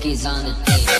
cookies on the table.